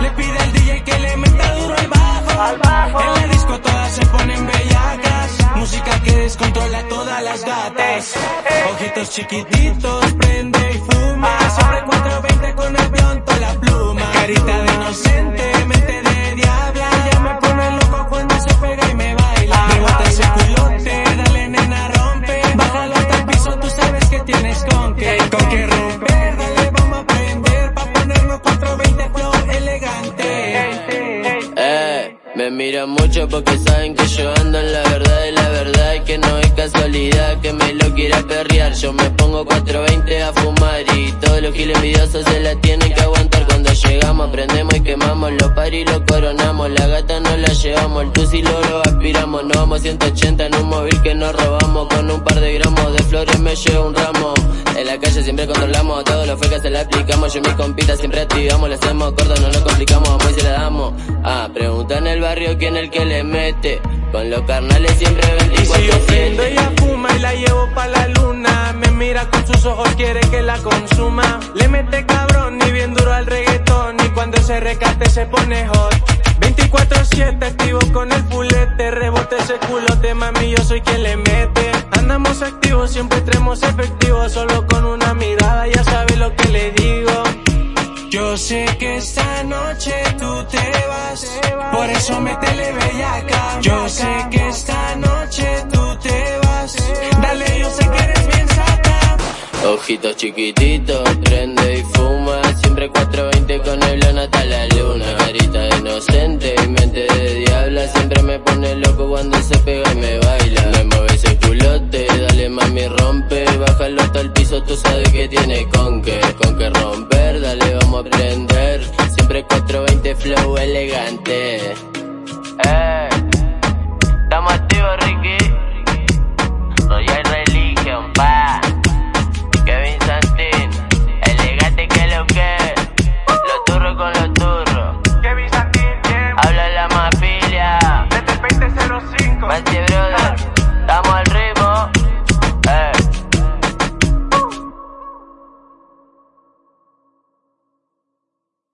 Le pide al DJ que le meta duro al bajo. En la disco todas se ponen bellacas. Música que descontrola todas las gatas. Eh. Ojitos chiquititos, prende y fuma. Ah. Sobre 420 con el blonto la pluma. Carita de inocente, mente de diabla. Ya me pone loco cuando se pega y me baila. Ah. Rebota ese culote, dale nena rompe. Bájalo hasta el piso, tú sabes que tienes con qué. Con qué me miran mucho porque saben que yo ando en la verdad y la verdad es que no es casualidad que me lo quiera perrear. Yo me pongo 420 a fumar y todos los giles envidiosos se la tienen que aguantar. Llegamos prendemos y quemamos los paris y los coronamos. La gata no la llevamos, el tusi lo lo aspiramos. Nos vamos 180 en un móvil que nos robamos. Con un par de gramos de flores me llevo un ramo. En la calle siempre controlamos, todos los fecas se la aplicamos. Yo y mis compitas siempre activamos, le hacemos corto, no nos complicamos, y se la damos. Ah, pregunta en el barrio quién es el que le mete. Con los carnales siempre 24 Si yo prendo, ella fuma y la llevo pa' la luna. Me mira con sus ojos, quiere que la consuma. Le mete cabrón y bien recate se pone hot. 24-7 activo con el fulete. Rebote ese culote, mami, yo soy quien le mete. Andamos activos, siempre tenemos efectivo. Solo con una mirada ya sabe lo que le digo. Yo sé que esta noche tú te vas, por eso métele bellaca. Yo sé que esta noche tú te vas, dale, yo sé que eres bien sata. Ojitos chiquititos, prende y fuma. Siempre 420 con el blon hasta la luna.